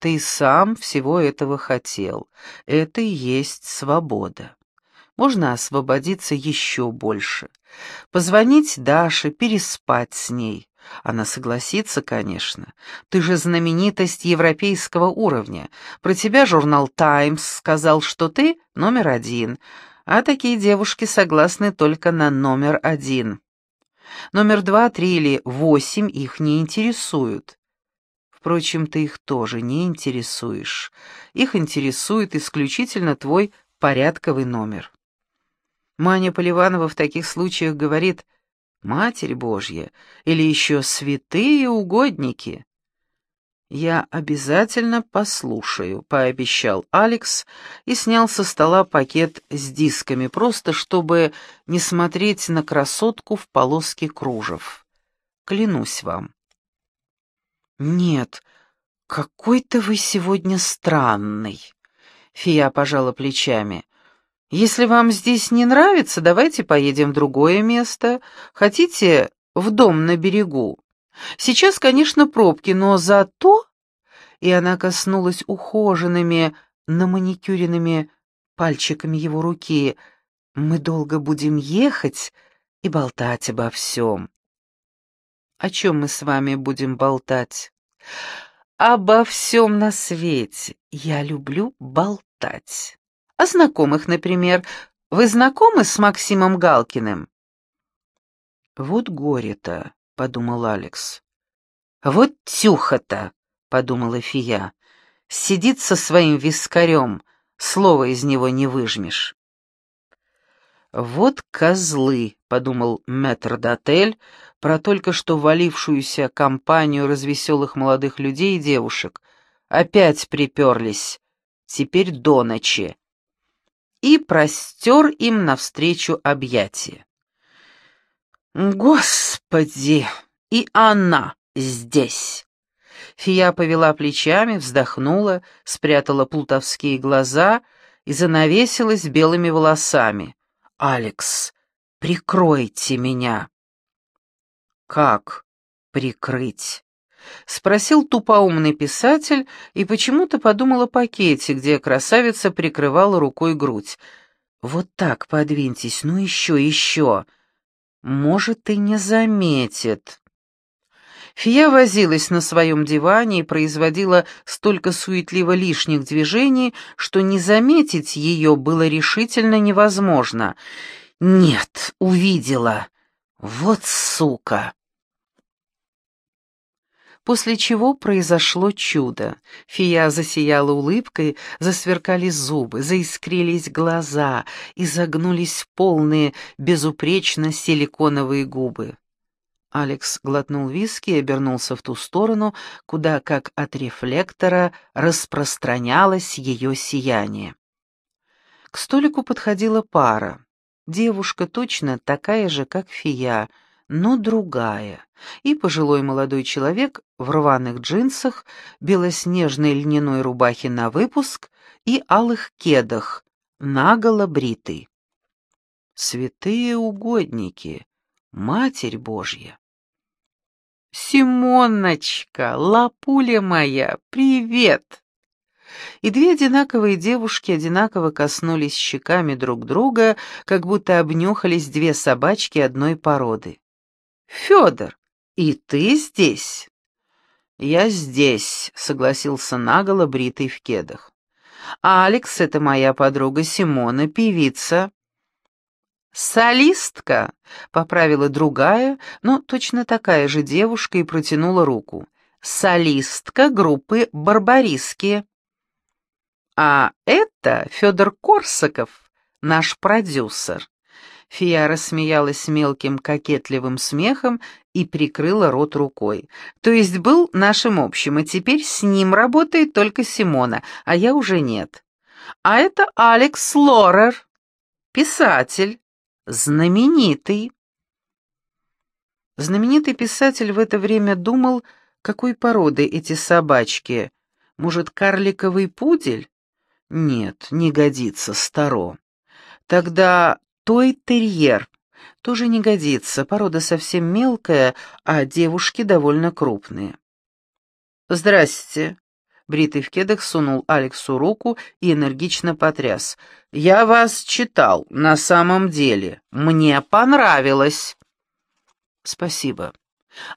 Ты сам всего этого хотел. Это и есть свобода. Можно освободиться еще больше. Позвонить Даше, переспать с ней. Она согласится, конечно. Ты же знаменитость европейского уровня. Про тебя журнал «Таймс» сказал, что ты номер один, а такие девушки согласны только на номер один. Номер два, три или восемь их не интересуют. Впрочем, ты их тоже не интересуешь. Их интересует исключительно твой порядковый номер. Маня Поливанова в таких случаях говорит «Матерь Божья» или еще «Святые угодники». «Я обязательно послушаю», — пообещал Алекс и снял со стола пакет с дисками, просто чтобы не смотреть на красотку в полоске кружев. «Клянусь вам». «Нет, какой-то вы сегодня странный», — Фия пожала плечами. «Если вам здесь не нравится, давайте поедем в другое место. Хотите, в дом на берегу?» Сейчас, конечно, пробки, но зато...» И она коснулась ухоженными, наманикюренными пальчиками его руки. «Мы долго будем ехать и болтать обо всем». «О чем мы с вами будем болтать?» «Обо всем на свете. Я люблю болтать. О знакомых, например. Вы знакомы с Максимом Галкиным?» «Вот горе-то», подумал Алекс. «Вот тюха-то!» — подумала Фия. «Сидит со своим вискарем, слова из него не выжмешь». «Вот козлы», — подумал мэтр-дотель про только что валившуюся компанию развеселых молодых людей и девушек. Опять приперлись, теперь до ночи. И простер им навстречу объятия. «Господи! И она здесь!» Фия повела плечами, вздохнула, спрятала плутовские глаза и занавесилась белыми волосами. «Алекс, прикройте меня!» «Как прикрыть?» — спросил тупоумный писатель и почему-то подумал о пакете, где красавица прикрывала рукой грудь. «Вот так подвиньтесь, ну еще, еще!» может, и не заметит. Фия возилась на своем диване и производила столько суетливо лишних движений, что не заметить ее было решительно невозможно. «Нет, увидела. Вот сука!» После чего произошло чудо. Фия засияла улыбкой, засверкали зубы, заискрились глаза и загнулись полные, безупречно силиконовые губы. Алекс глотнул виски и обернулся в ту сторону, куда, как от рефлектора, распространялось ее сияние. К столику подходила пара. Девушка точно такая же, как Фия — но другая, и пожилой молодой человек в рваных джинсах, белоснежной льняной рубахе на выпуск и алых кедах, наголо бритый. Святые угодники, Матерь Божья! «Симоночка, лапуля моя, привет!» И две одинаковые девушки одинаково коснулись щеками друг друга, как будто обнюхались две собачки одной породы. «Федор, и ты здесь?» «Я здесь», — согласился наголо, бритый в кедах. «А «Алекс — это моя подруга Симона, певица». «Солистка», — поправила другая, но точно такая же девушка и протянула руку. «Солистка группы «Барбариски». «А это Федор Корсаков, наш продюсер». Фия рассмеялась мелким кокетливым смехом и прикрыла рот рукой. «То есть был нашим общим, и теперь с ним работает только Симона, а я уже нет. А это Алекс Лорер, писатель, знаменитый». Знаменитый писатель в это время думал, какой породы эти собачки. Может, карликовый пудель? Нет, не годится, старо. Тогда той-терьер. Тоже не годится, порода совсем мелкая, а девушки довольно крупные. «Здрасте», — Бритый в кедах сунул Алексу руку и энергично потряс. «Я вас читал, на самом деле. Мне понравилось». «Спасибо.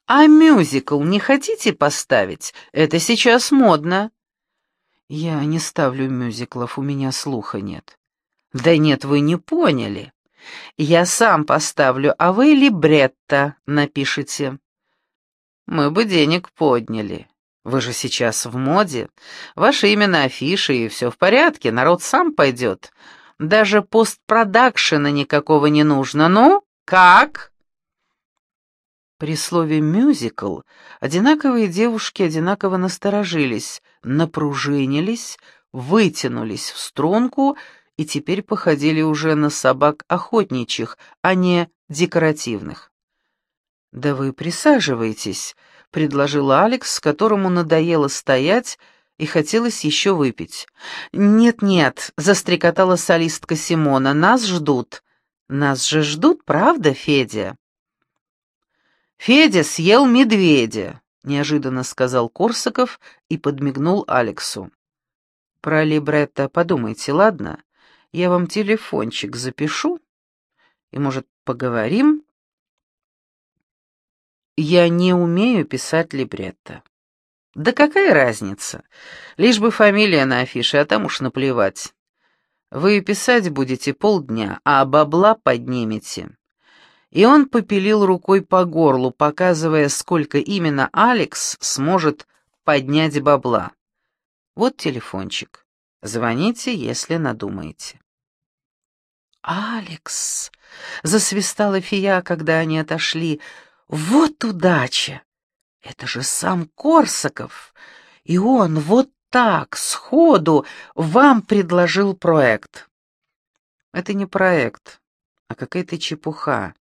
А мюзикл не хотите поставить? Это сейчас модно». «Я не ставлю мюзиклов, у меня слуха нет». «Да нет, вы не поняли. Я сам поставлю, а вы либретто напишите». «Мы бы денег подняли». Вы же сейчас в моде. Ваше имя на афише, и все в порядке, народ сам пойдет. Даже постпродакшена никакого не нужно. Ну, как?» При слове «мюзикл» одинаковые девушки одинаково насторожились, напружинились, вытянулись в струнку и теперь походили уже на собак охотничьих, а не декоративных. «Да вы присаживайтесь», предложил Алекс, которому надоело стоять и хотелось еще выпить. «Нет-нет», — застрекотала солистка Симона, — «нас ждут». «Нас же ждут, правда, Федя?» «Федя съел медведя», — неожиданно сказал Корсаков и подмигнул Алексу. «Про либретто подумайте, ладно? Я вам телефончик запишу, и, может, поговорим?» Я не умею писать либретто. Да какая разница? Лишь бы фамилия на афише, а там уж наплевать. Вы писать будете полдня, а бабла поднимете. И он попилил рукой по горлу, показывая, сколько именно Алекс сможет поднять бабла. Вот телефончик. Звоните, если надумаете. «Алекс!» — засвистала фия, когда они отошли — вот удача! Это же сам Корсаков, и он вот так, сходу, вам предложил проект. Это не проект, а какая-то чепуха.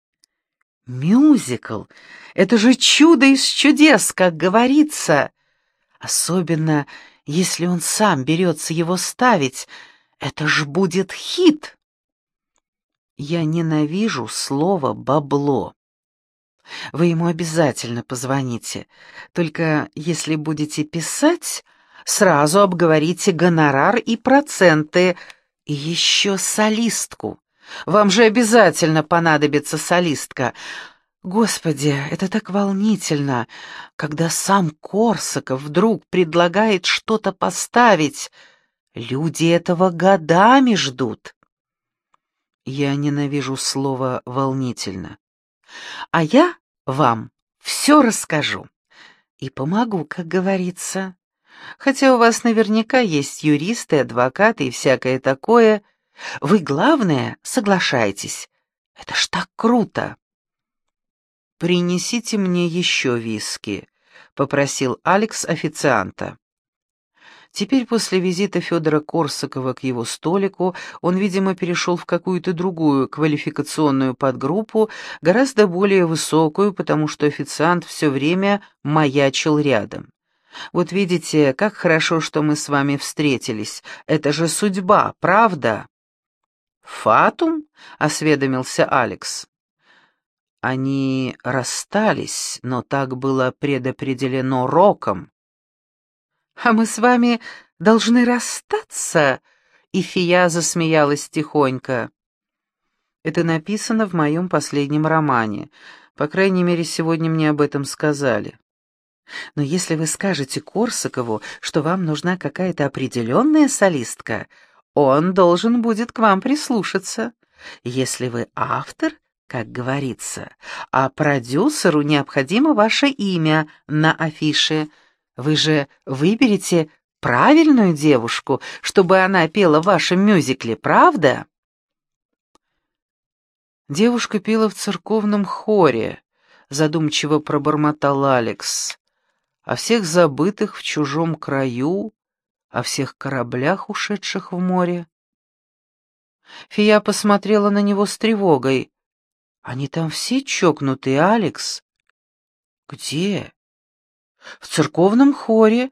Мюзикл — это же чудо из чудес, как говорится. Особенно, если он сам берется его ставить, это ж будет хит. Я ненавижу слово «бабло». Вы ему обязательно позвоните. Только если будете писать, сразу обговорите гонорар и проценты. И еще солистку. Вам же обязательно понадобится солистка. Господи, это так волнительно, когда сам Корсаков вдруг предлагает что-то поставить. Люди этого годами ждут. Я ненавижу слово «волнительно». А я вам все расскажу. И помогу, как говорится. Хотя у вас наверняка есть юристы, адвокаты и всякое такое. Вы, главное, соглашайтесь. Это ж так круто. «Принесите мне еще виски», — попросил Алекс официанта. Теперь после визита Федора Корсакова к его столику он, видимо, перешел в какую-то другую квалификационную подгруппу, гораздо более высокую, потому что официант все время маячил рядом. «Вот видите, как хорошо, что мы с вами встретились. Это же судьба, правда?» «Фатум?» — осведомился Алекс. Они расстались, но так было предопределено Роком. «А мы с вами должны расстаться?» И фия засмеялась тихонько. «Это написано в моем последнем романе. По крайней мере, сегодня мне об этом сказали. Но если вы скажете Корсакову, что вам нужна какая-то определенная солистка, он должен будет к вам прислушаться. Если вы автор, как говорится, а продюсеру необходимо ваше имя на афише — вы же выберете правильную девушку, чтобы она пела в вашем мюзикле, правда? Девушка пела в церковном хоре, задумчиво пробормотал Алекс. О всех забытых в чужом краю, о всех кораблях, ушедших в море. Фия посмотрела на него с тревогой. «Они там все чокнутые, Алекс?» «Где?» В церковном хоре.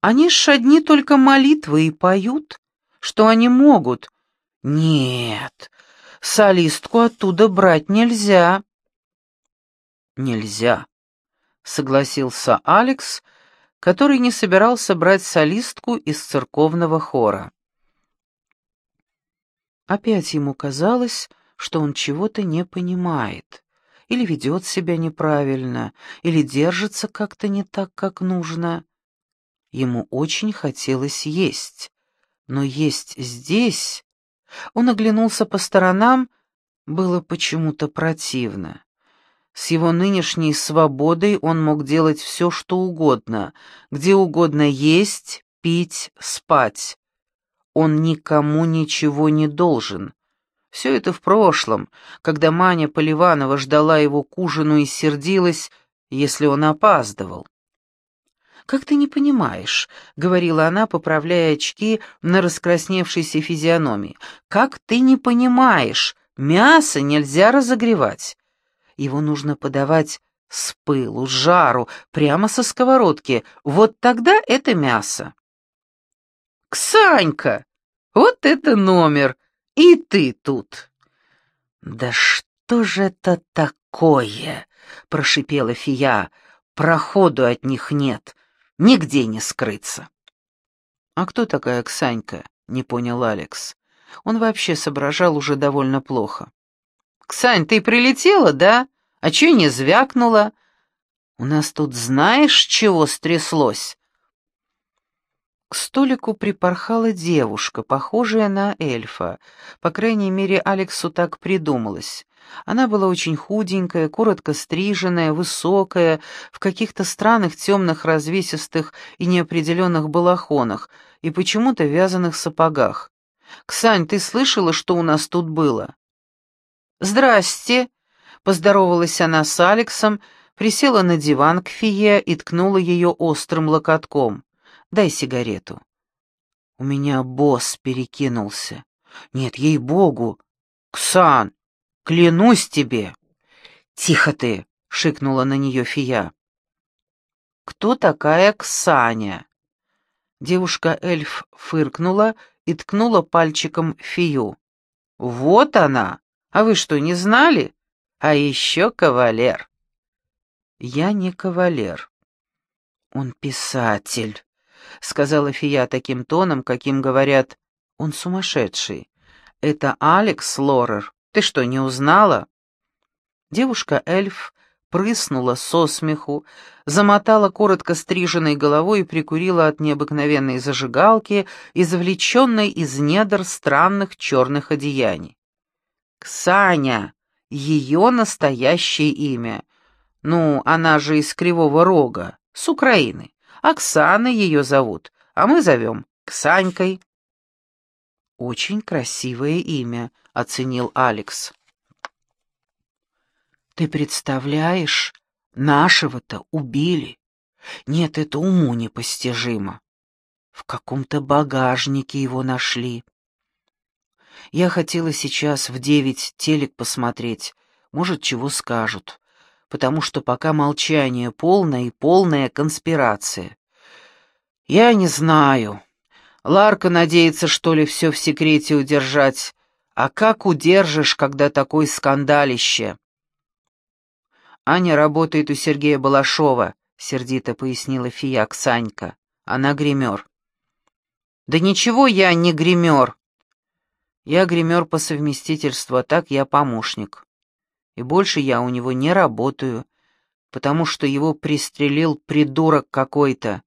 Они ж одни только молитвы и поют, что они могут. Нет, солистку оттуда брать нельзя. Нельзя, согласился Алекс, который не собирался брать солистку из церковного хора. Опять ему казалось, что он чего-то не понимает, или ведет себя неправильно, или держится как-то не так, как нужно. Ему очень хотелось есть, но есть здесь... Он оглянулся по сторонам, было почему-то противно. С его нынешней свободой он мог делать все, что угодно, где угодно есть, пить, спать. Он никому ничего не должен. Все это в прошлом, когда Маня Поливанова ждала его к ужину и сердилась, если он опаздывал. «Как ты не понимаешь?» — говорила она, поправляя очки на раскрасневшейся физиономии. «Как ты не понимаешь? Мясо нельзя разогревать. Его нужно подавать с пылу, с жару, прямо со сковородки. Вот тогда это мясо». «Ксанька! Вот это номер! И ты тут!» «Да что же это такое?» — прошипела фия. «Проходу от них нет. Нигде не скрыться. «А кто такая Ксанька?» — не понял Алекс. Он вообще соображал уже довольно плохо. «Ксань, ты прилетела, да? А чё не звякнула? У нас тут знаешь, чего стряслось?» К столику припорхала девушка, похожая на эльфа. По крайней мере, Алексу так придумалось. Она была очень худенькая, коротко стриженная, высокая, в каких-то странных темных развесистых и неопределенных балахонах и почему-то вязаных сапогах. «Ксань, ты слышала, что у нас тут было?» «Здрасте!» — поздоровалась она с Алексом, присела на диван к фие и ткнула ее острым локотком. «Дай сигарету». «У меня босс перекинулся». «Нет, ей-богу!» «Ксан, Клянусь тебе!» «Тихо ты!» — шикнула на нее фия. «Кто такая Ксаня?» Девушка-эльф фыркнула и ткнула пальчиком фию. «Вот она! А вы что, не знали? А еще кавалер!» «Я не кавалер. Он писатель», — сказала фия таким тоном, каким говорят «он сумасшедший». «Это Алекс Лорер, ты что, не узнала?» Девушка-эльф прыснула со смеху, замотала коротко стриженной головой и прикурила от необыкновенной зажигалки, извлеченной из недр странных черных одеяний. «Ксаня! Ее настоящее имя. Ну, она же из Кривого Рога, с Украины. Оксана ее зовут, а мы зовем Ксанькой». «Очень красивое имя», — оценил Алекс. «Ты представляешь, нашего-то убили. Нет, это уму непостижимо. В каком-то багажнике его нашли. Я хотела сейчас в девять телек посмотреть, может, чего скажут, потому что пока молчание полное и полная конспирация. Я не знаю». Ларка надеется, что ли, все в секрете удержать. А как удержишь, когда такой скандалище? Аня работает у Сергея Балашова, сердито пояснила фияк Санька. Она гример. Да ничего я не гример. Я гример по совместительству, а так я помощник. И больше я у него не работаю, потому что его пристрелил придурок какой-то.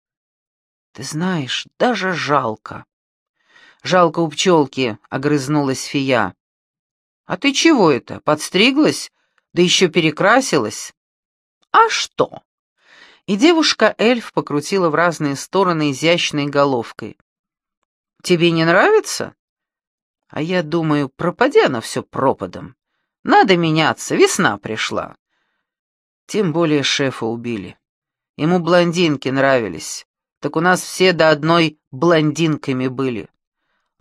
Ты знаешь, даже жалко. Жалко у пчелки, — огрызнулась фия. А ты чего это, подстриглась? Да еще перекрасилась? А что? И девушка-эльф покрутила в разные стороны изящной головкой. Тебе не нравится? А я думаю, пропади оно все пропадом. Надо меняться, весна пришла. Тем более шефа убили. Ему блондинки нравились так у нас все до одной блондинками были.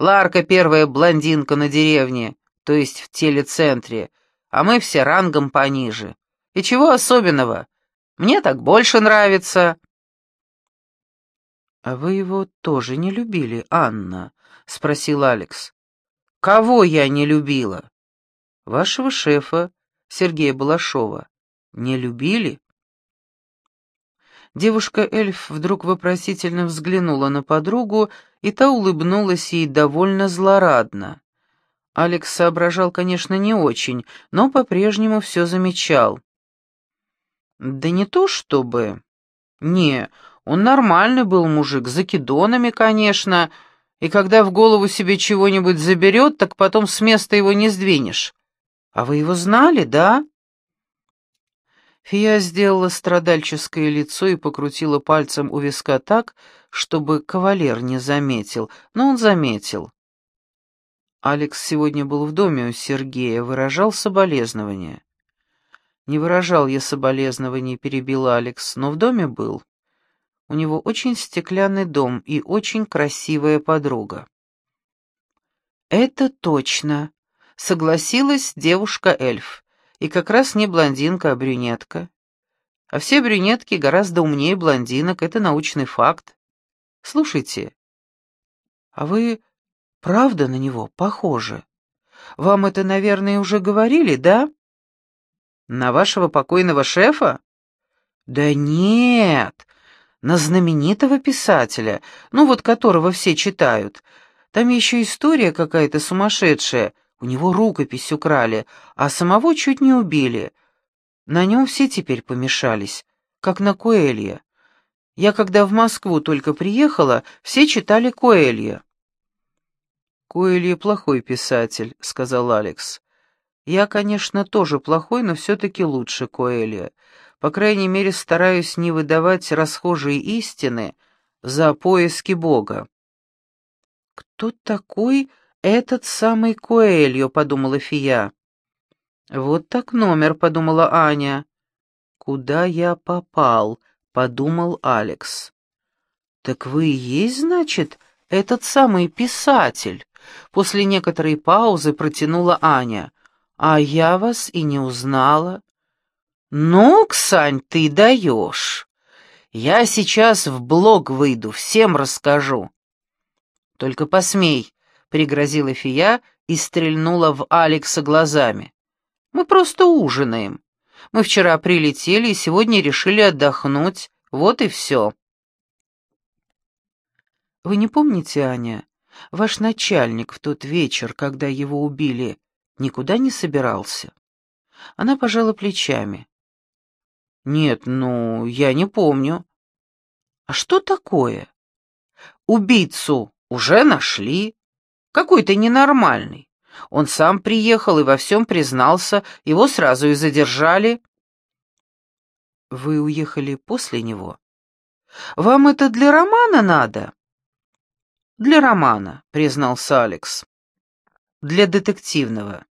Ларка первая блондинка на деревне, то есть в телецентре, а мы все рангом пониже. И чего особенного? Мне так больше нравится». «А вы его тоже не любили, Анна?» — спросил Алекс. «Кого я не любила?» «Вашего шефа, Сергея Балашова. Не любили?» Девушка-эльф вдруг вопросительно взглянула на подругу, и та улыбнулась ей довольно злорадно. Алекс соображал, конечно, не очень, но по-прежнему все замечал. «Да не то чтобы...» «Не, он нормальный был мужик, с закидонами, конечно, и когда в голову себе чего-нибудь заберет, так потом с места его не сдвинешь. А вы его знали, да?» Фия сделала страдальческое лицо и покрутила пальцем у виска так, чтобы кавалер не заметил, но он заметил. Алекс сегодня был в доме у Сергея, выражал соболезнования. «Не выражал я соболезнований», — перебил Алекс, — «но в доме был. У него очень стеклянный дом и очень красивая подруга». «Это точно», — согласилась девушка-эльф. «И как раз не блондинка, а брюнетка. А все брюнетки гораздо умнее блондинок, это научный факт. Слушайте, а вы правда на него похожи? Вам это, наверное, уже говорили, да?» На вашего покойного шефа? Да нет, на знаменитого писателя, ну вот которого все читают. Там еще история какая-то сумасшедшая. У него рукопись украли, а самого чуть не убили. На нем все теперь помешались, как на Коэлья. Я когда в Москву только приехала, все читали Коэлья. «Коэлья плохой писатель», — сказал Алекс. Я, конечно, тоже плохой, но все-таки лучше Коэля. По крайней мере, стараюсь не выдавать расхожие истины за поиски Бога. «Кто такой этот самый Коэльо?» — подумала Фия. «Вот так номер», — подумала Аня. «Куда я попал?» — подумал Алекс. «Так вы и есть, значит, этот самый писатель?» После некоторой паузы протянула Аня. А я вас и не узнала. Ну, Ксань, ты даешь. Я сейчас в блог выйду, всем расскажу. Только посмей, пригрозила фия и стрельнула в Алекса глазами. Мы просто ужинаем. Мы вчера прилетели и сегодня решили отдохнуть. Вот и все. Вы не помните, Аня, ваш начальник в тот вечер, когда его убили, никуда не собирался. Она пожала плечами. «Нет, ну, я не помню». «А что такое?» «Убийцу уже нашли. Какой-то ненормальный. Он сам приехал и во всем признался, его сразу и задержали». «Вы уехали после него?» «Вам это для романа надо?» «Для романа», — признался Алекс. «Для детективного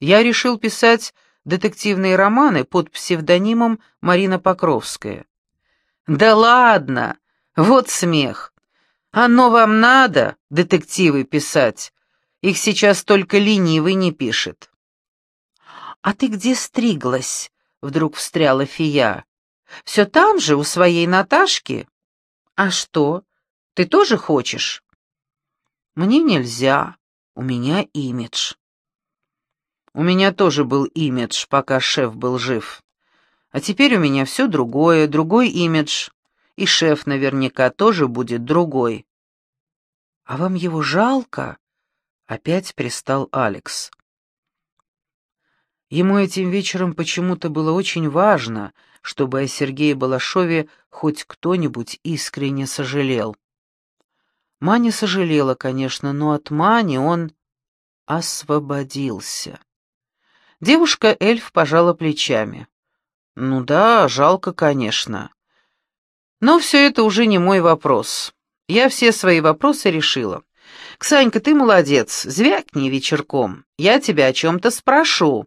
я решил писать детективные романы под псевдонимом Марина Покровская. «Да ладно! Вот смех! Оно вам надо, детективы, писать? Их сейчас только ленивый не пишет». «А ты где стриглась?» — вдруг встряла фия. «Все там же, у своей Наташки?» «А что, ты тоже хочешь?» «Мне нельзя, у меня имидж». У меня тоже был имидж, пока шеф был жив. А теперь у меня все другое, другой имидж, и шеф наверняка тоже будет другой. А вам его жалко? Опять пристал Алекс. Ему этим вечером почему-то было очень важно, чтобы о Сергее Балашове хоть кто-нибудь искренне сожалел. Маня сожалела, конечно, но от Мани он освободился. Девушка-эльф пожала плечами. «Ну да, жалко, конечно. Но все это уже не мой вопрос. Я все свои вопросы решила. Ксанька, ты молодец, звякни вечерком. Я тебя о чем-то спрошу».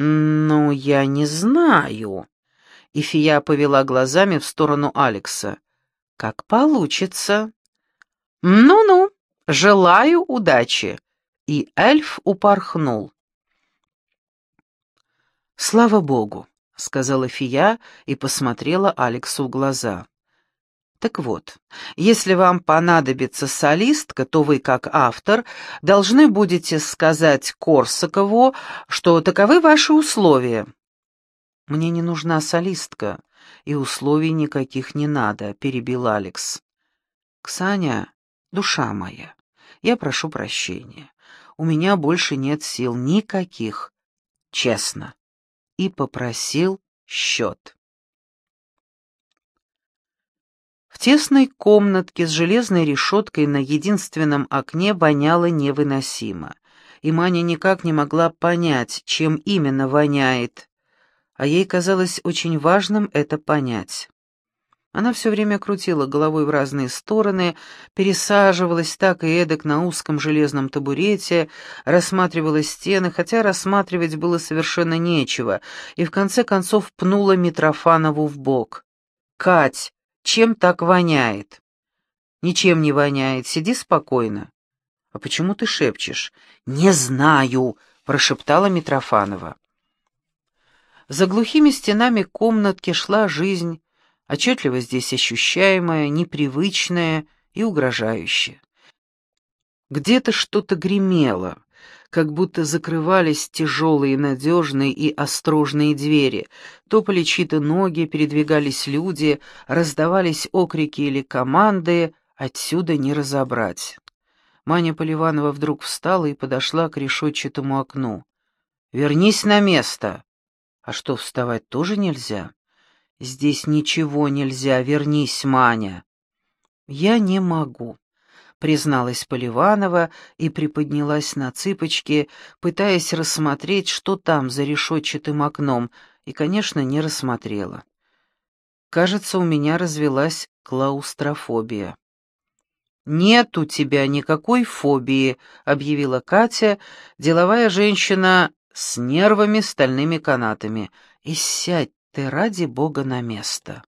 «Ну, я не знаю». И Фия повела глазами в сторону Алекса. «Как получится». «Ну-ну, желаю удачи». И эльф упорхнул. «Слава Богу», — сказала Фия и посмотрела Алексу в глаза. «Так вот, если вам понадобится солистка, то вы, как автор, должны будете сказать Корсакову, что таковы ваши условия». «Мне не нужна солистка. и условий никаких не надо», — перебил Алекс. «Ксаня, душа моя, я прошу прощения. У меня больше нет сил никаких, честно». И попросил счет. В тесной комнатке с железной решеткой на единственном окне воняло невыносимо, и Маня никак не могла понять, чем именно воняет, а ей казалось очень важным это понять. Она все время крутила головой в разные стороны, пересаживалась так и эдак на узком железном табурете, рассматривала стены, хотя рассматривать было совершенно нечего, и в конце концов пнула Митрофанову в бок. «Кать, чем так воняет?» «Ничем не воняет, сиди спокойно». «А почему ты шепчешь?» «Не знаю», — прошептала Митрофанова. За глухими стенами комнатки шла жизнь, отчетливо здесь ощущаемая, непривычная и угрожающая. Где-то что-то гремело, как будто закрывались тяжелые, надежные и осторожные двери, топали чьи-то ноги, передвигались люди, раздавались окрики или команды, отсюда не разобрать. Маня Поливанова вдруг встала и подошла к решетчатому окну. «Вернись на место!» «А что, вставать тоже нельзя?» «Здесь ничего нельзя, вернись, Маня». «Я не могу», — призналась Поливанова и приподнялась на цыпочки, пытаясь рассмотреть, что там за решетчатым окном, и, конечно, не рассмотрела. «Кажется, у меня развелась клаустрофобия». «Нет у тебя никакой фобии», — объявила Катя, деловая женщина с нервами стальными канатами. «И сядь ты, ради бога, на место.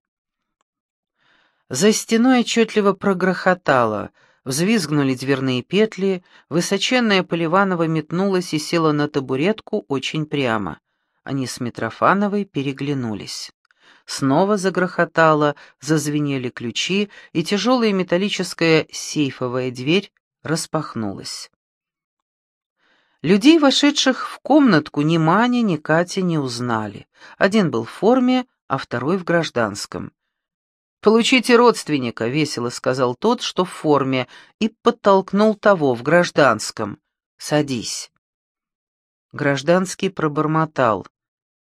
За стеной отчетливо прогрохотало, взвизгнули дверные петли, высоченная Поливанова метнулась и села на табуретку очень прямо. Они с Митрофановой переглянулись. Снова загрохотало, зазвенели ключи, и тяжелая металлическая сейфовая дверь распахнулась. Людей, вошедших в комнатку, ни Маня, ни Катя не узнали. Один был в форме, а второй в гражданском. «Получите родственника», — весело сказал тот, что в форме, и подтолкнул того в гражданском. «Садись». Гражданский пробормотал.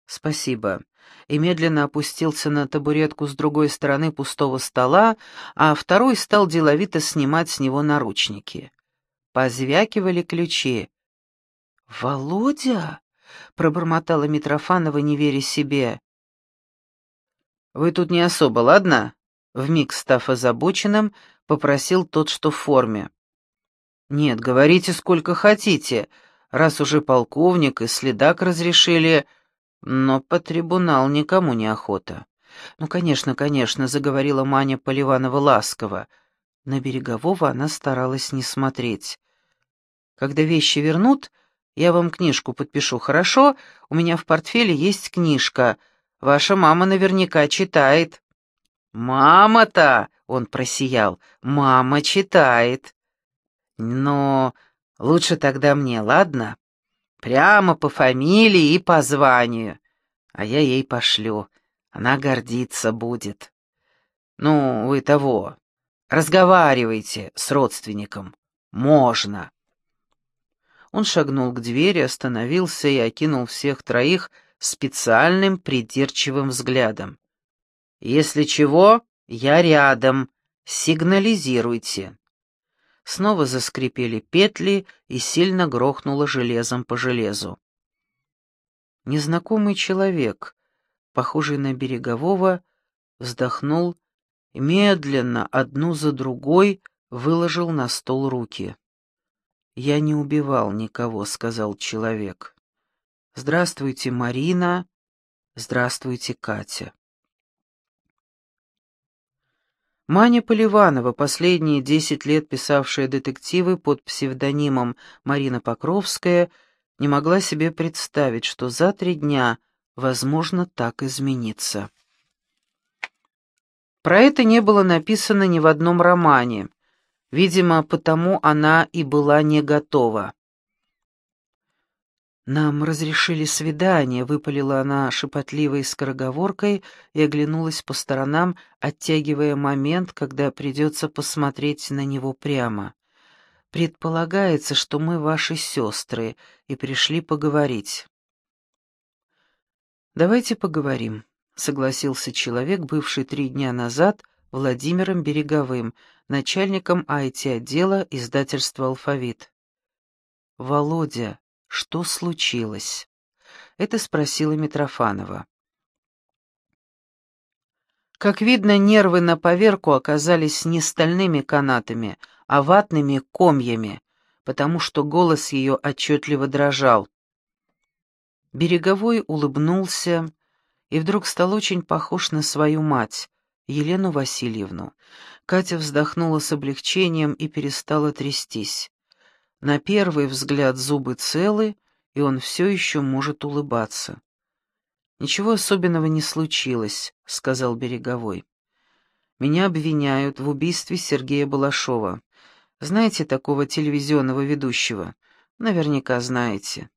«Спасибо», и медленно опустился на табуретку с другой стороны пустого стола, а второй стал деловито снимать с него наручники. Позвякивали ключи. «Володя?» — пробормотала Митрофанова, не веря себе. «Вы тут не особо, ладно?» — вмиг став озабоченным, попросил тот, что в форме. «Нет, говорите сколько хотите, раз уже полковник и следак разрешили, но по трибунал никому не охота». «Ну, конечно, конечно», — заговорила Маня Поливанова ласково. На Берегового она старалась не смотреть. «Когда вещи вернут, я вам книжку подпишу, хорошо? У меня в портфеле есть книжка. Ваша мама наверняка читает». «Мама-то!» — он просиял. «Мама читает». «Но лучше тогда мне, ладно? Прямо по фамилии и по званию. А я ей пошлю. Она гордиться будет. Ну, вы того, разговаривайте с родственником. Можно». Он шагнул к двери, остановился и окинул всех троих специальным придирчивым взглядом. «Если чего, я рядом. Сигнализируйте». Снова заскрипели петли и сильно грохнуло железом по железу. Незнакомый человек, похожий на берегового, вздохнул медленно, одну за другой, выложил на стол руки. «Я не убивал никого», — сказал человек. «Здравствуйте, Марина. Здравствуйте, Катя». Маня Поливанова, последние десять лет писавшая детективы под псевдонимом Марина Покровская, не могла себе представить, что за три дня возможно так измениться. Про это не было написано ни в одном романе — Видимо, потому она и была не готова. «Нам разрешили свидание», — выпалила она шепотливой скороговоркой и оглянулась по сторонам, оттягивая момент, когда придется посмотреть на него прямо. «Предполагается, что мы ваши сестры и пришли поговорить». «Давайте поговорим», — согласился человек, бывший три дня назад Владимиром Береговым, начальником IT-отдела издательства «Алфавит». «Володя», что случилось? Это спросила Митрофанова. Как видно, нервы на поверку оказались не стальными канатами, а ватными комьями, потому что голос ее отчетливо дрожал. Береговой улыбнулся и вдруг стал очень похож на свою мать, Елену Васильевну. Катя вздохнула с облегчением и перестала трястись. На первый взгляд зубы целы, и он все еще может улыбаться. «Ничего особенного не случилось», — сказал Береговой. «Меня обвиняют в убийстве Сергея Балашова. Знаете такого телевизионного ведущего? Наверняка знаете.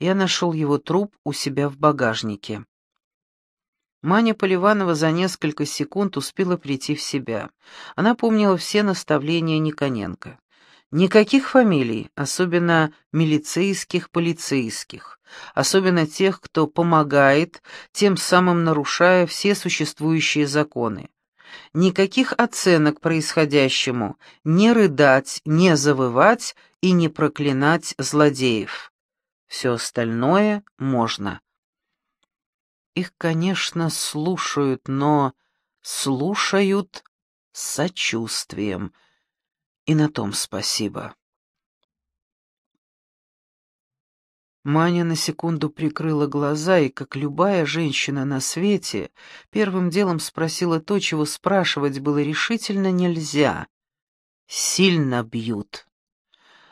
Я нашел его труп у себя в багажнике». Маня Поливанова за несколько секунд успела прийти в себя. Она помнила все наставления Никоненко. Никаких фамилий, особенно милицейских, полицейских, особенно тех, кто помогает, тем самым нарушая все существующие законы. Никаких оценок происходящему, не рыдать, не завывать и не проклинать злодеев. Все остальное можно. Их, конечно, слушают, но слушают с сочувствием — и на том спасибо. Маня на секунду прикрыла глаза и, как любая женщина на свете, первым делом спросила то, чего спрашивать было решительно нельзя. «Сильно бьют».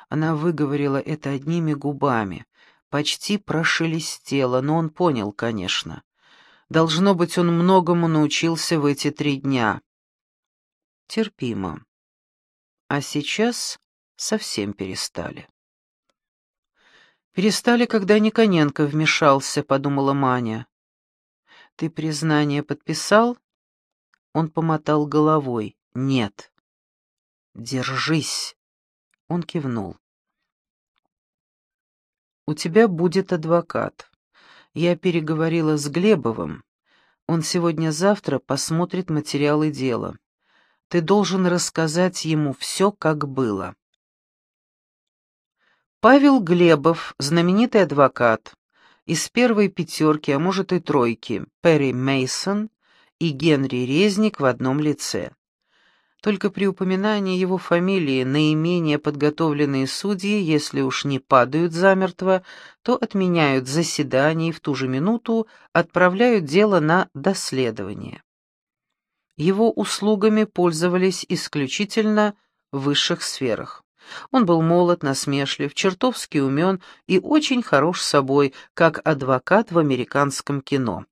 Она выговорила это одними губами, почти прошелестела, но он понял, конечно. Должно быть, он многому научился в эти три дня. Терпимо а сейчас совсем перестали. «Перестали, когда Никоненко вмешался», — подумала Маня. «Ты признание подписал?» Он помотал головой. «Нет». «Держись!» Он кивнул. «У тебя будет адвокат. Я переговорила с Глебовым. Он сегодня-завтра посмотрит материалы дела. Ты должен рассказать ему все, как было. Павел Глебов, знаменитый адвокат, из первой пятерки, а может и тройки, Перри Мейсон и Генри Резник в одном лице. Только при упоминании его фамилии наименее подготовленные судьи, если уж не падают замертво, то отменяют заседание и в ту же минуту отправляют дело на доследование. Его услугами пользовались исключительно в высших сферах. Он был молод, насмешлив, чертовски умен и очень хорош собой, как адвокат в американском кино.